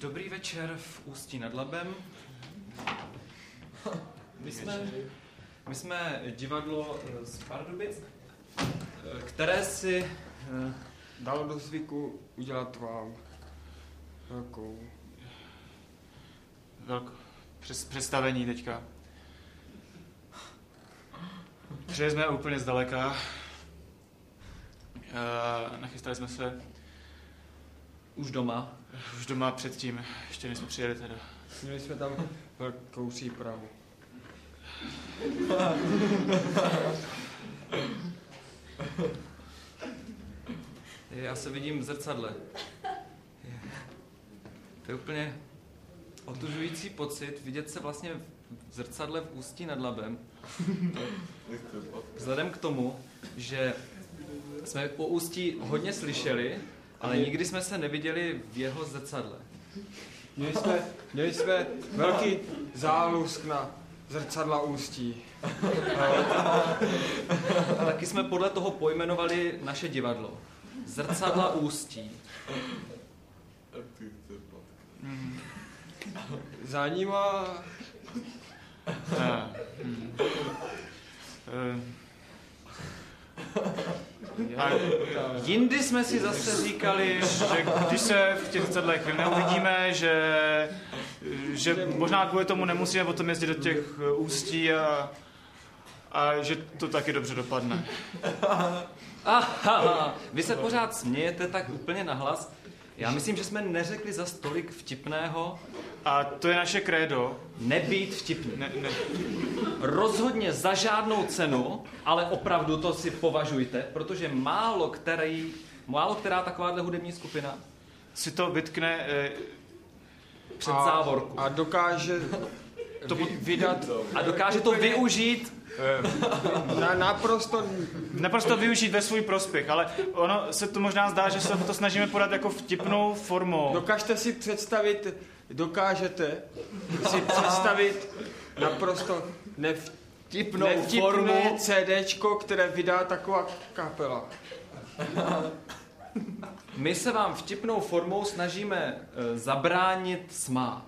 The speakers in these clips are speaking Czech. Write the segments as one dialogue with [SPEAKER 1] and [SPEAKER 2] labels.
[SPEAKER 1] Dobrý večer v Ústí nad Labem. My jsme, my jsme divadlo eh, z Pardubic, eh, které si eh,
[SPEAKER 2] dalo do zvyku udělat vám velkou...
[SPEAKER 3] Velkou přes, představení teďka. Přijeli jsme úplně zdaleka. Nachystali jsme se
[SPEAKER 1] už doma.
[SPEAKER 3] Už doma předtím, ještě než jsme přijeli teda.
[SPEAKER 2] Měli jsme tam velkou přípravu.
[SPEAKER 1] Já se vidím v zrcadle. To je úplně otužující pocit vidět se vlastně v zrcadle v ústí nad labem. Vzhledem k tomu, že jsme po ústí hodně slyšeli, ale nikdy jsme se neviděli v jeho zrcadle.
[SPEAKER 2] Měli jsme, měli jsme velký zálusk na zrcadla ústí.
[SPEAKER 1] Taky jsme podle toho pojmenovali naše divadlo. Zrcadla ústí.
[SPEAKER 2] Za nima...
[SPEAKER 3] Hmm.
[SPEAKER 1] A jindy jsme si zase říkali,
[SPEAKER 3] že když se v těch zrcadlech neuvidíme, že, že možná kvůli tomu nemusíme potom jezdit do těch ústí a, a že to taky dobře dopadne.
[SPEAKER 1] Aha, vy se pořád smějete tak úplně nahlas. Já myslím, že jsme neřekli za stolik vtipného.
[SPEAKER 3] A to je naše krédo.
[SPEAKER 1] Nebýt vtipný.
[SPEAKER 3] Ne, ne.
[SPEAKER 1] Rozhodně za žádnou cenu, ale opravdu to si považujte, protože málo, který, málo která takováhle hudební skupina
[SPEAKER 3] si to vytkne eh,
[SPEAKER 1] před a, závorku.
[SPEAKER 2] A dokáže to vydat...
[SPEAKER 1] A dokáže to využít
[SPEAKER 2] na, naprosto...
[SPEAKER 3] Naprosto využít ve svůj prospěch, ale ono se to možná zdá, že se to snažíme podat jako vtipnou formou.
[SPEAKER 2] Dokážete si představit, dokážete si představit naprosto nevtipnou formu CDčko, které vydá taková kapela.
[SPEAKER 1] My se vám vtipnou formou snažíme uh, zabránit smát.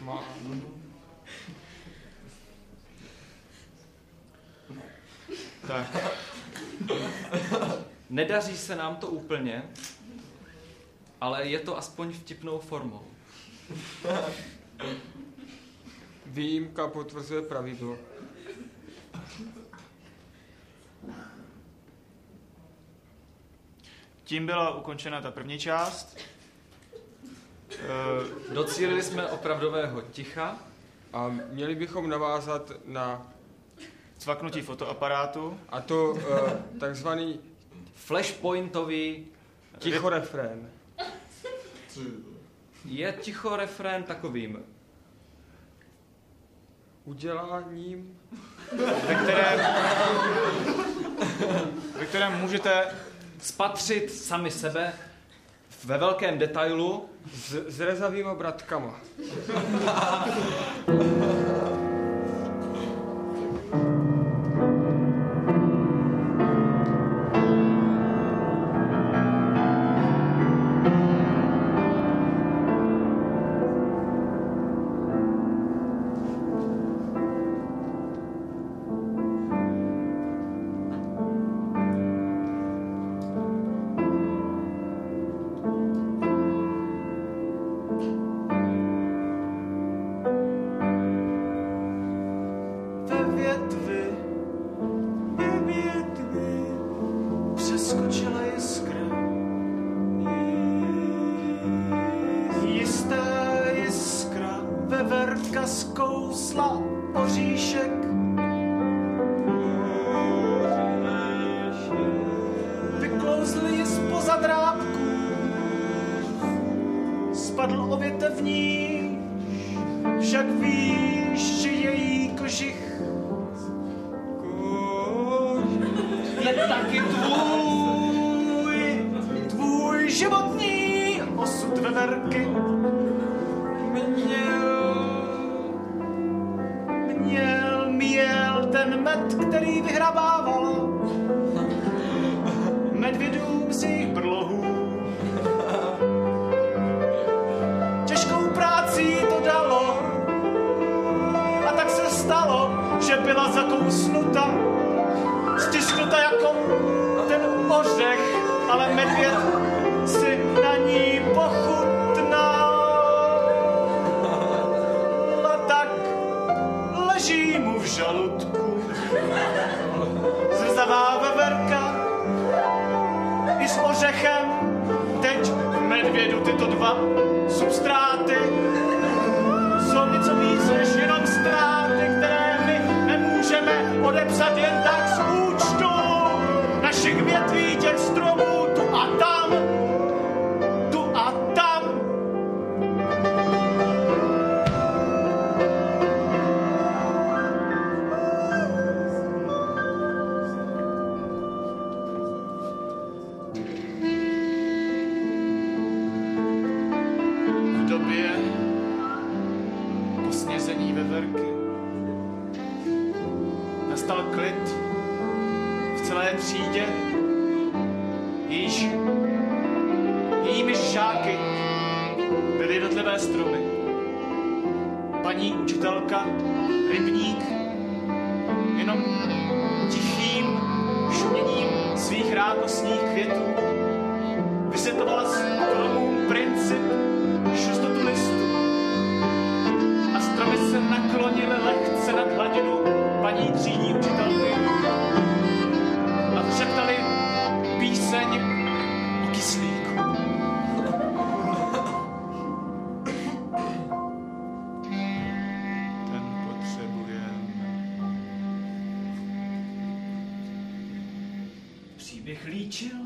[SPEAKER 1] Má. Tak. Nedaří se nám to úplně, ale je to aspoň vtipnou formou.
[SPEAKER 2] Výjimka potvrzuje pravidlo.
[SPEAKER 3] Tím byla ukončena ta první část.
[SPEAKER 1] Docílili jsme opravdového ticha.
[SPEAKER 2] A měli bychom navázat na
[SPEAKER 3] cvaknutí fotoaparátu.
[SPEAKER 2] A to uh, takzvaný
[SPEAKER 1] flashpointový
[SPEAKER 2] tichorefrén.
[SPEAKER 1] Je tichorefrén takovým
[SPEAKER 2] uděláním,
[SPEAKER 3] ve kterém, ve kterém můžete
[SPEAKER 1] spatřit sami sebe ve velkém detailu
[SPEAKER 2] s, s rezavýma bratkama.
[SPEAKER 3] V době po snězení veverky nastal klid v celé třídě, jejíž, jejími žáky byly jednotlivé stromy. Paní učitelka, rybník, jenom tichým šuměním svých rákosných květů vysvětlovala stromům princip šustotu naklonily lehce nad hladinu paní třídní učitelky a všeptali píseň o kyslíku. Ten potřebujeme. Příběh líčil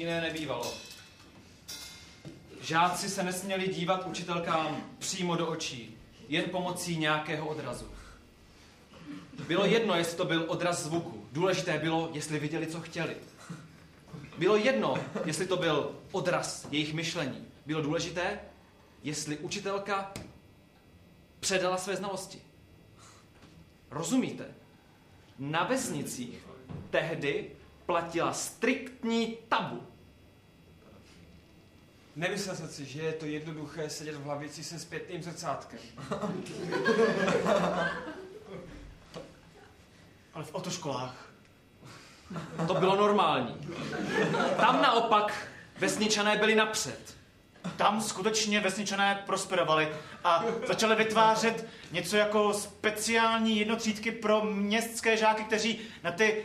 [SPEAKER 1] jiné nebývalo. Žáci se nesměli dívat učitelkám přímo do očí, jen pomocí nějakého odrazu. Bylo jedno, jestli to byl odraz zvuku. Důležité bylo, jestli viděli, co chtěli. Bylo jedno, jestli to byl odraz jejich myšlení. Bylo důležité, jestli učitelka předala své znalosti. Rozumíte? Na vesnicích tehdy platila striktní tabu.
[SPEAKER 2] Nemyslel jsem si, že je to jednoduché sedět v hlavici se zpětným zrcátkem.
[SPEAKER 3] Ale v otoškolách
[SPEAKER 1] To bylo normální. Tam naopak vesničané byli napřed.
[SPEAKER 3] tam skutečně vesničané prosperovali a začali vytvářet něco jako speciální jednotřídky pro městské žáky, kteří na ty,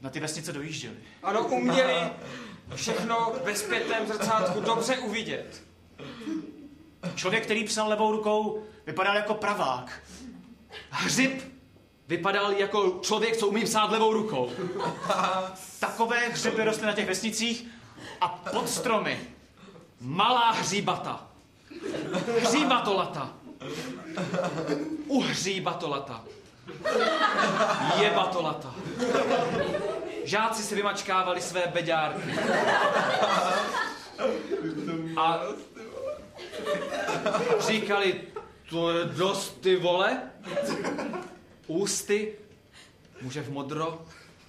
[SPEAKER 3] na ty vesnice dojížděli.
[SPEAKER 2] Ano, uměli všechno ve zpětném zrcátku dobře uvidět.
[SPEAKER 3] Člověk, který psal levou rukou, vypadal jako pravák.
[SPEAKER 1] Hřib vypadal jako člověk, co umí psát levou rukou.
[SPEAKER 3] Takové hřeby rostly na těch vesnicích a pod stromy.
[SPEAKER 1] Malá hříbata. Hříbatolata. Uhříbatolata. Jebatolata. Žáci si vymačkávali své beďárky. A říkali, to je dost ty vole. Ústy muže v modro,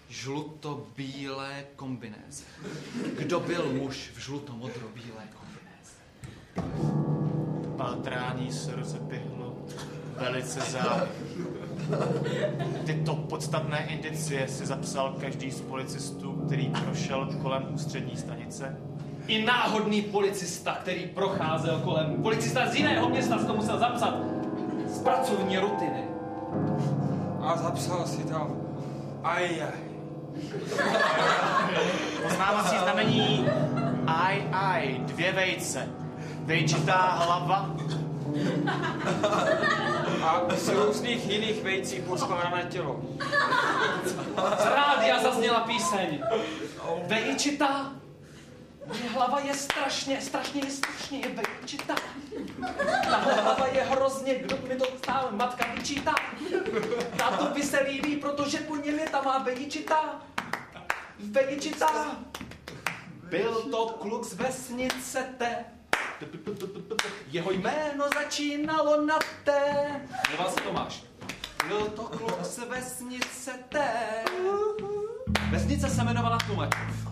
[SPEAKER 1] žluto-bílé kombinéze. Kdo byl muž v žluto-modro-bílé kombinéze?
[SPEAKER 3] Pátrání se rozepihlo velice záhy. Tyto podstatné indicie si zapsal každý z policistů, který prošel kolem ústřední stanice
[SPEAKER 1] I náhodný policista, který procházel kolem. Policista z jiného města si to musel zapsat. Z pracovní rutiny.
[SPEAKER 2] A zapsal si tam. Aj, aj.
[SPEAKER 3] Poznávací znamení aj, aj, dvě vejce. Vejčitá hlava,
[SPEAKER 2] A z různých jiných vejcí poskládané tělo.
[SPEAKER 1] Z rádia zazněla píseň. Vejčitá. Moje hlava je strašně, strašně, strašně je vejčitá. Tahle hlava je hrozně, kdo mi to stále matka vyčítá. Tátovi se líbí, protože po něm je ta má vejčitá. Vejčitá. Byl to kluk z vesnice T. Jeho jméno začínalo na T. Jmenoval se Tomáš. Byl to kluk z vesnice T. Vesnice se jmenovala Tlumačov.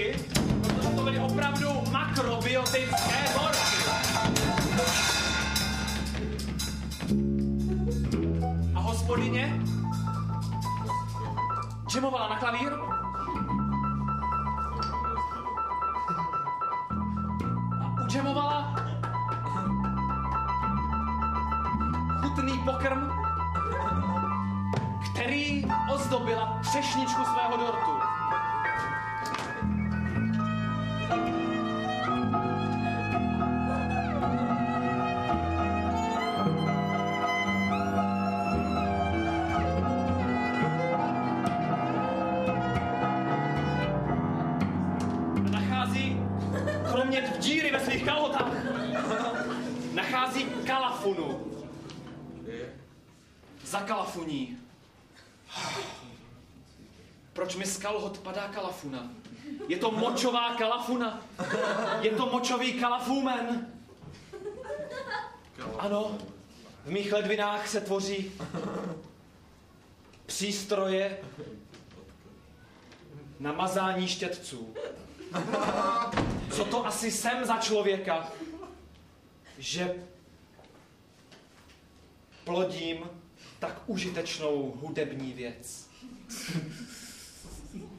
[SPEAKER 1] Dvorky, protože to byly opravdu makrobiotické dorty. A hospodyně džemovala na klavír. A udžemovala chutný pokrm, který ozdobila třešničku svého dortu. Za kalafuní. Proč mi z kalhot padá kalafuna? Je to močová kalafuna. Je to močový kalafumen. Ano, v mých ledvinách se tvoří přístroje na mazání štětců. Co to asi jsem za člověka, že plodím tak užitečnou hudební věc.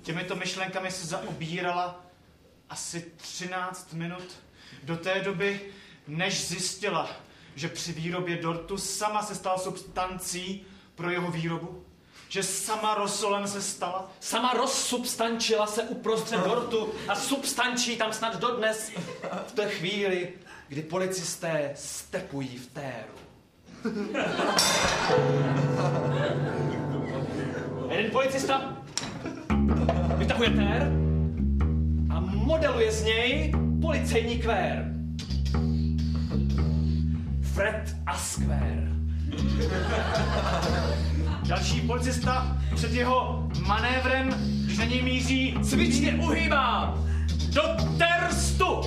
[SPEAKER 3] Těmito myšlenkami se zaobírala asi 13 minut do té doby, než zjistila, že při výrobě dortu sama se stala substancí pro jeho výrobu, že sama rosolem se stala,
[SPEAKER 1] Sama rozsubstančila se uprostřed dortu a substančí tam snad dodnes v té chvíli, kdy policisté stepují v téru. Jeden policista vytahuje tér a modeluje z něj policejní kvér. Fred Askvér.
[SPEAKER 3] další policista před jeho manévrem, když na něj míří,
[SPEAKER 1] Cvičně uhýbá do terstu.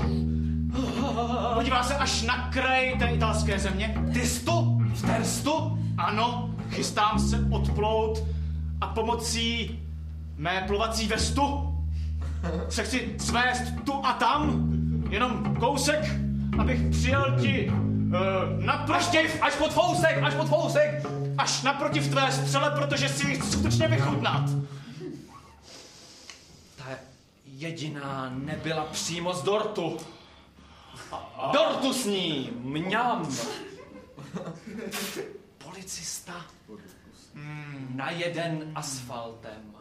[SPEAKER 3] podívá se až na kraj té italské země.
[SPEAKER 1] Tystu? V terstu?
[SPEAKER 3] Ano, chystám se odplout a pomocí mé plovací vestu se chci svést tu a tam, jenom kousek, abych přijel ti uh,
[SPEAKER 1] Až,
[SPEAKER 3] naproti,
[SPEAKER 1] tě, až pod fousek, až pod fousek.
[SPEAKER 3] až naproti v tvé střele, protože si ji chci skutečně vychutnat.
[SPEAKER 1] Ta jediná nebyla přímo z dortu. Dortu s ní, mňam. policista. Hmm, na jeden asfaltem.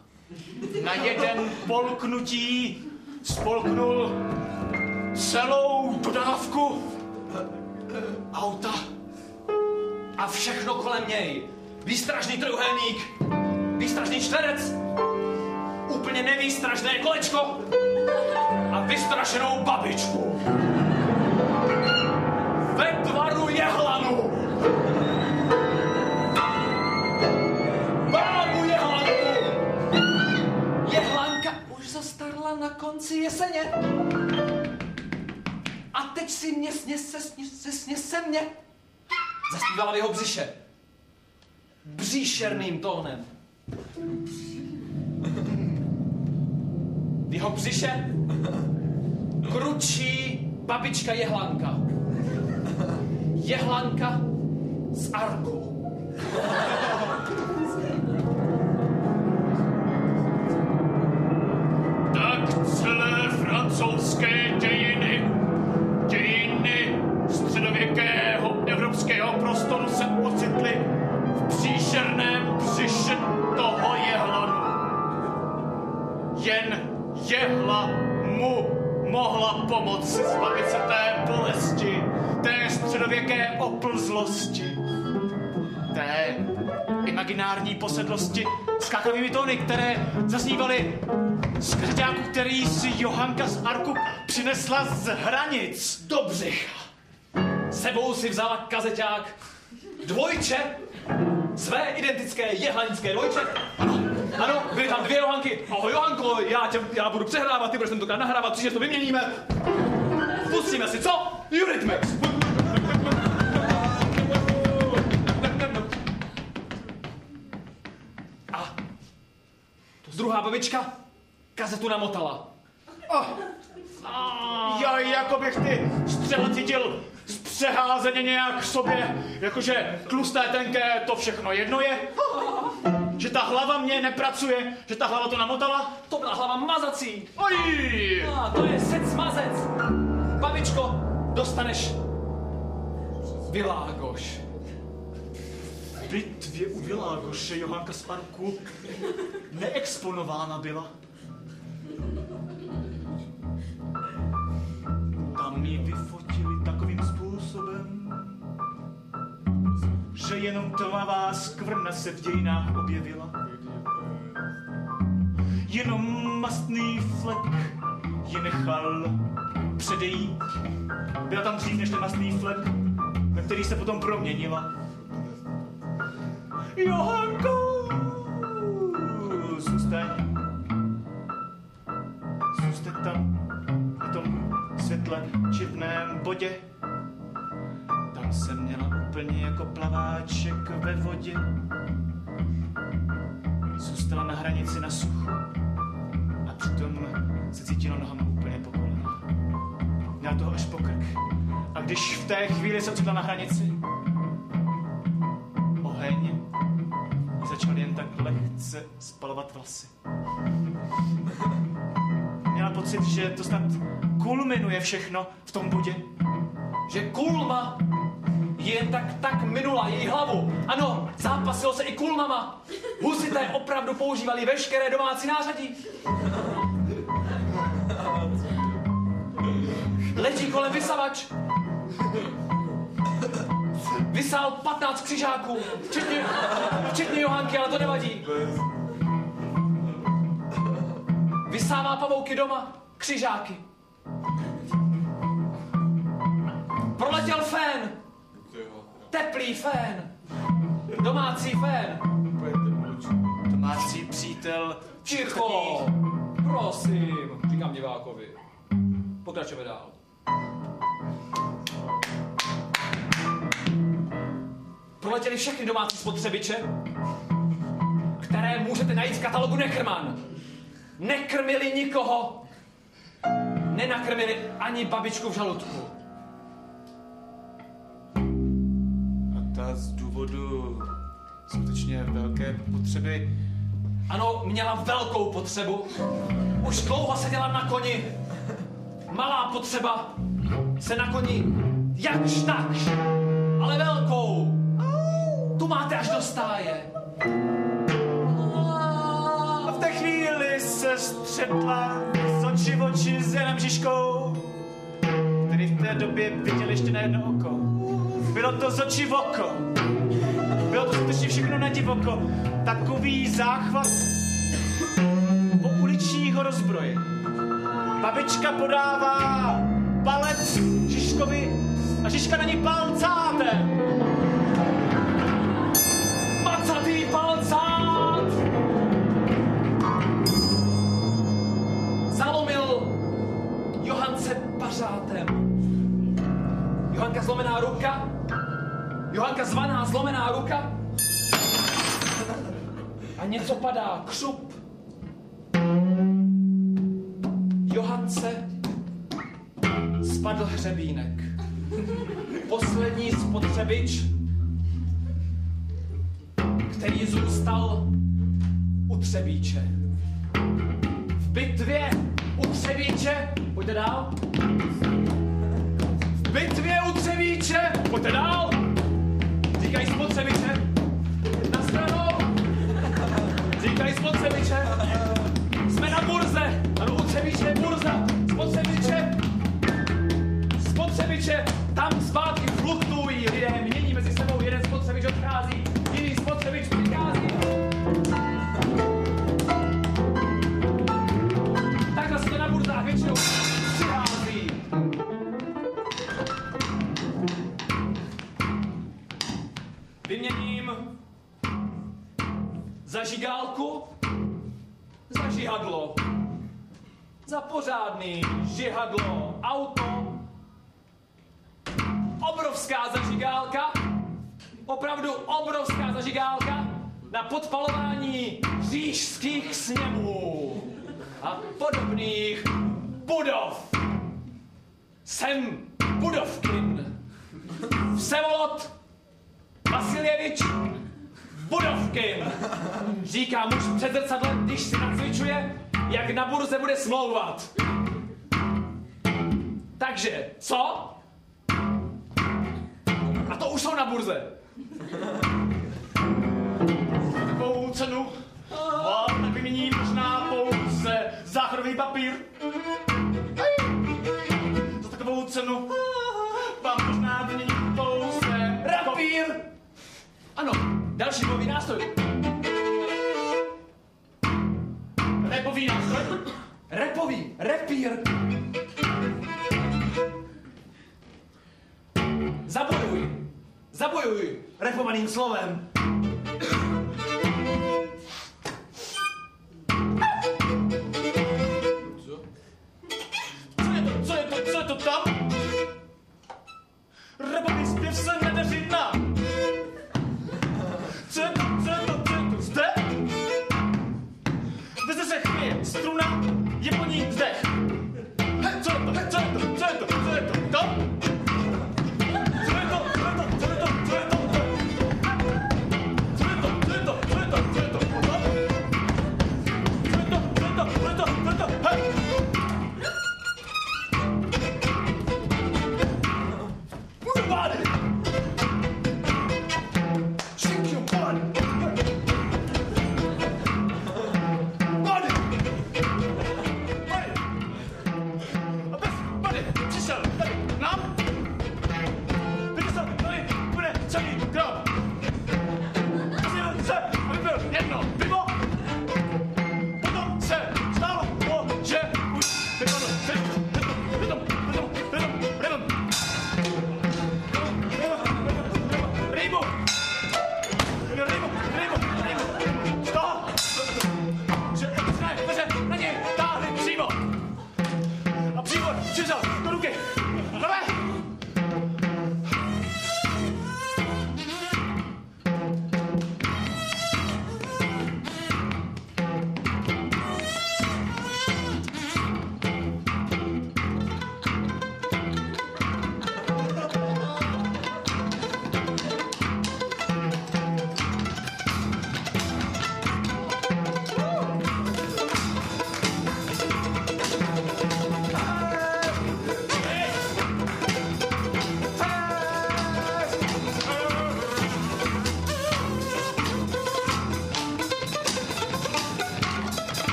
[SPEAKER 3] Na jeden polknutí spolknul celou dodávku auta.
[SPEAKER 1] A všechno kolem něj. Výstražný trojuhelník, výstražný čtverec, úplně nevýstražné kolečko a vystrašenou babičku. Jeseně. A teď si mě snese, snese, snese mě. Zaspívala v jeho břiše. Bříšerným tónem. V jeho břiše kručí babička jehlanka. Jehlanka z Arku.
[SPEAKER 3] Oplzlosti, té imaginární posedlosti s kákavými tóny, které zaznívaly z krťáku, který si Johanka z Arku přinesla z hranic.
[SPEAKER 1] Do břicha. Sebou si vzala kazeťák dvojče, své identické jehlanické dvojče. Ano, ano, byly tam dvě Johanky. Ahoj Johanko, já, tě, já budu přehrávat, ty budeš tentokrát nahrávat, příště to vyměníme. Pustíme si, co? Eurythmics. Druhá babička kazetu namotala.
[SPEAKER 3] Já jako bych ty střele cítil zpřeházeně nějak k sobě, jakože tlusté, tenké, to všechno jedno je. Že ta hlava mě nepracuje, že ta hlava to namotala.
[SPEAKER 1] To byla hlava mazací.
[SPEAKER 3] Oj!
[SPEAKER 1] A to je sec mazec. Babičko, dostaneš Világoš.
[SPEAKER 3] Bitvě u Világoše Johanka z Arku neexponována byla. Tam ji vyfotili takovým způsobem, že jenom tmavá skvrna se v dějinách objevila. Jenom mastný flek ji nechal předejít. Byla tam dřív než ten mastný flek, ve který se potom proměnila. Johanko! Zůstaň. Zůstaň tam, na tom světle čivném bodě. Tam jsem měla úplně jako plaváček ve vodě. Zůstala na hranici na suchu a přitom se cítila nohama úplně po kolena. Měla toho až po krk. A když v té chvíli se ocitla na hranici, vlasy. Měla pocit, že to snad kulminuje všechno v tom budě.
[SPEAKER 1] Že kulma jen tak tak minula její hlavu. Ano, zápasilo se i kulmama. Husité opravdu používali veškeré domácí nářadí. Letí kolem vysavač. Vysál 15 křižáků, včetně, včetně Johanky, ale to nevadí. Vysává pavouky doma, křižáky. Proletěl fén, teplý fén, domácí fén.
[SPEAKER 3] Domácí přítel
[SPEAKER 1] Ticho, prosím, říkám divákovi. Pokračujeme dál. Proletěli všechny domácí spotřebiče, které můžete najít v katalogu Neckerman. Nekrmili nikoho, nenakrmili ani babičku v žaludku.
[SPEAKER 3] A ta z důvodu skutečně velké potřeby
[SPEAKER 1] Ano, měla velkou potřebu. Už dlouho seděla na koni. Malá potřeba se na koni jakž takž, ale velkou. Tu máte až do stáje.
[SPEAKER 3] Střetla z oči v oči s Janem Žižkou, který v té době viděl ještě na jedno oko. Bylo to z očí v oko. Bylo to skutečně všechno na divoko. Takový záchvat po uličního rozbroji. Babička podává palec Žižkovi a Žižka na ní palcátem.
[SPEAKER 1] Johanka zlomená ruka. Johanka zvaná zlomená ruka. A něco padá, křup. Johance spadl hřebínek. Poslední spotřebič který zůstal u Třebíče. V bitvě u Třebíče, pojďte dál. Bitvě u Třebíče, pojďte dál. Říkají spotřebiče, na stranu. Říkají spotřebiče, jsme podpalování říšských sněmů a podobných budov. Jsem Budovkin. Vsevolod Vasiljevič Budovkin. Říká muž před zrcadlem, když si nacvičuje, jak na burze bude smlouvat. Takže, co? A to už jsou na burze.
[SPEAKER 3] Takovou cenu vám tak vymění možná pouze záchodový papír. Za takovou cenu vám možná vymění pouze
[SPEAKER 1] Rapír! Ano, další bojový nástroj.
[SPEAKER 3] repový nástroj.
[SPEAKER 1] Repový, repír. Zabojuj, zabojuj repovaným slovem. Thank you.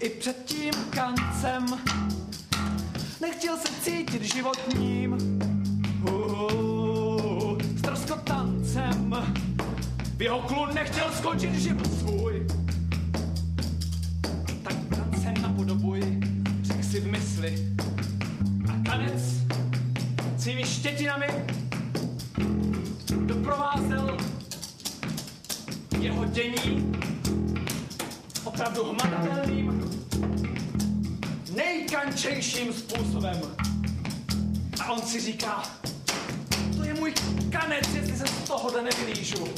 [SPEAKER 1] I před tím kancem. Nechtěl se cítit životním uh, stroskotancem. V jeho klun nechtěl skončit život svůj. Tak kance napodobuj, řekl si v mysli. A kanec svými štětinami A on si říká, to je můj kanec, jestli se z tohohle nevylížu.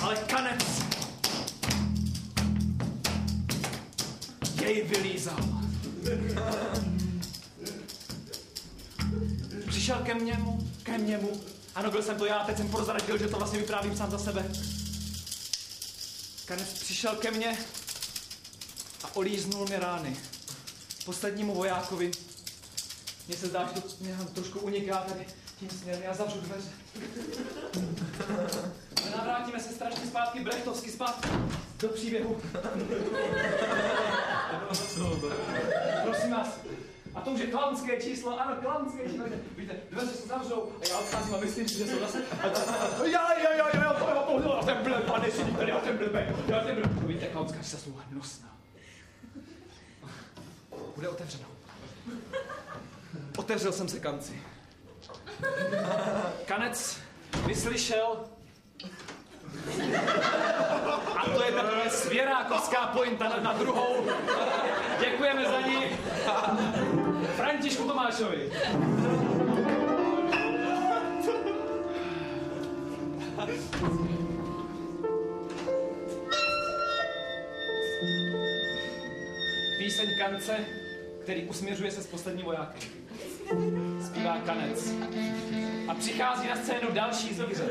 [SPEAKER 1] Ale kanec jej vylízal. Přišel ke mněmu, ke mněmu. Ano, byl jsem to já, teď jsem prozradil, že to vlastně vyprávím sám za sebe. Kanec přišel ke mně a olíznul mi rány. Poslednímu vojákovi. Mně se zdá, že to tam trošku uniká tady tím směrem. Já zavřu dveře. A navrátíme se strašně zpátky, brechtovsky zpátky do příběhu. Prosím vás. A to už je klanské číslo, ano, klanské číslo. Víte, dveře se zavřou a já odcházím a myslím si, že jsou zase... Já, já, já, já, to je to, ten blb, pane si tady, já ten blbej, já ten blb. Víte, klanská čísla jsou hnusná. Bude otevřeno. Otevřel jsem se kanci. Kanec vyslyšel a to je takové svěrákovská pointa na, na druhou. Děkujeme za ní. Františku Tomášovi. Píseň Kance, který usměřuje se s posledním vojákem. Zpívá Kanec. A přichází na scénu další zvíře.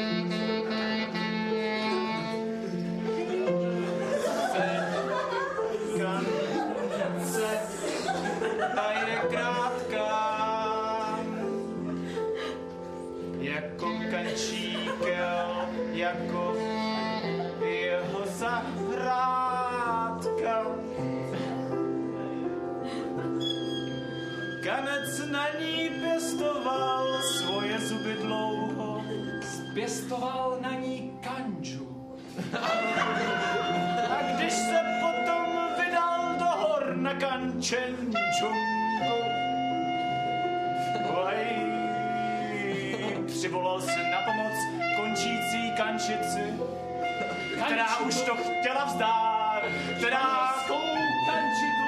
[SPEAKER 3] Kanec na ní pěstoval svoje zuby dlouho,
[SPEAKER 4] Pěstoval na ní kanžu.
[SPEAKER 3] a když se potom vydal do hor na Kančenčungu, přivolal si na pomoc končící kančici, která už to chtěla vzdát, která
[SPEAKER 4] kančitu.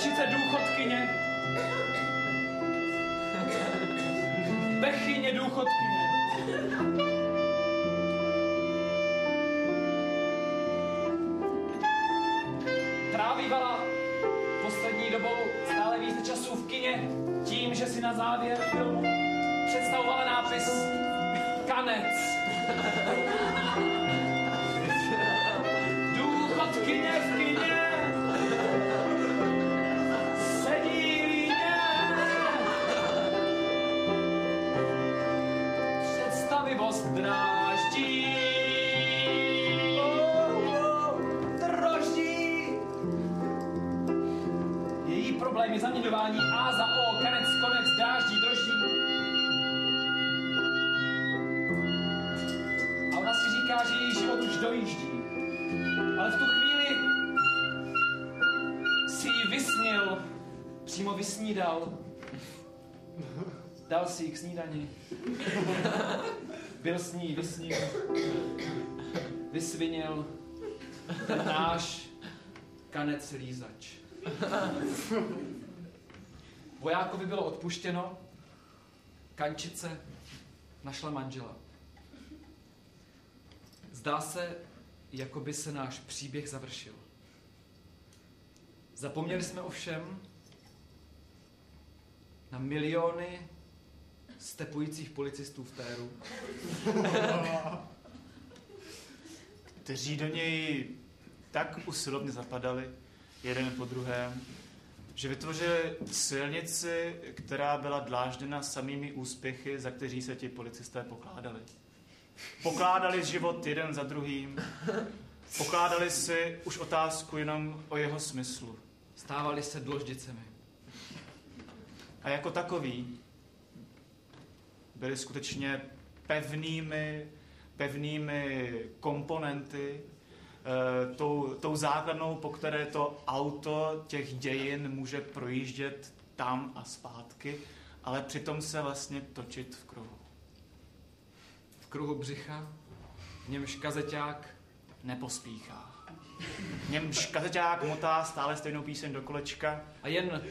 [SPEAKER 4] Kančice důchodkyně. Bechyně důchodkyně. Trávívala poslední dobou stále více času v kině tím, že si na závěr filmu představovala nápis Kanec.
[SPEAKER 1] Vysnídal. Dal si k snídani. Byl s ní, vysnil. Vysvinil ten náš kanec lízač. Vojákovi bylo odpuštěno, kančice našla manžela. Zdá se, jako by se náš příběh završil. Zapomněli jsme ovšem na miliony stepujících policistů v Téru,
[SPEAKER 3] kteří do něj tak usilovně zapadali, jeden po druhém, že vytvořili silnici, která byla dlážděna samými úspěchy, za kteří se ti policisté pokládali. Pokládali život jeden za druhým, pokládali si už otázku jenom o jeho smyslu.
[SPEAKER 1] stávali se dloždicemi.
[SPEAKER 3] A jako takový byli skutečně pevnými, pevnými komponenty, eh, tou, tou základnou, po které to auto těch dějin může projíždět tam a zpátky, ale přitom se vlastně točit v kruhu.
[SPEAKER 1] V kruhu břicha, v němž kazeťák
[SPEAKER 3] Nepospíchá. V němž kazeťák motá stále stejnou píseň do kolečka
[SPEAKER 1] a jen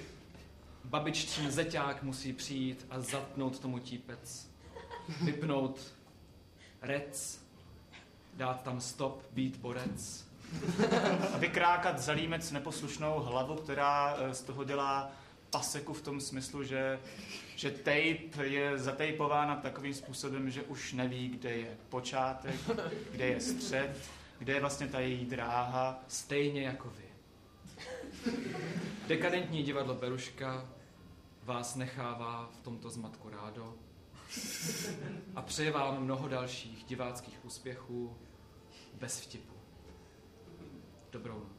[SPEAKER 1] babiččin zeťák musí přijít a zatnout tomu típec. Vypnout rec, dát tam stop, být borec.
[SPEAKER 3] a vykrákat za límec neposlušnou hlavu, která eh, z toho dělá paseku v tom smyslu, že, že tape je zatejpována takovým způsobem, že už neví, kde je počátek, kde je střed, kde je vlastně ta její dráha.
[SPEAKER 1] Stejně jako vy. Dekadentní divadlo Beruška vás nechává v tomto zmatku rádo a přeje vám mnoho dalších diváckých úspěchů bez vtipu. Dobrou noc.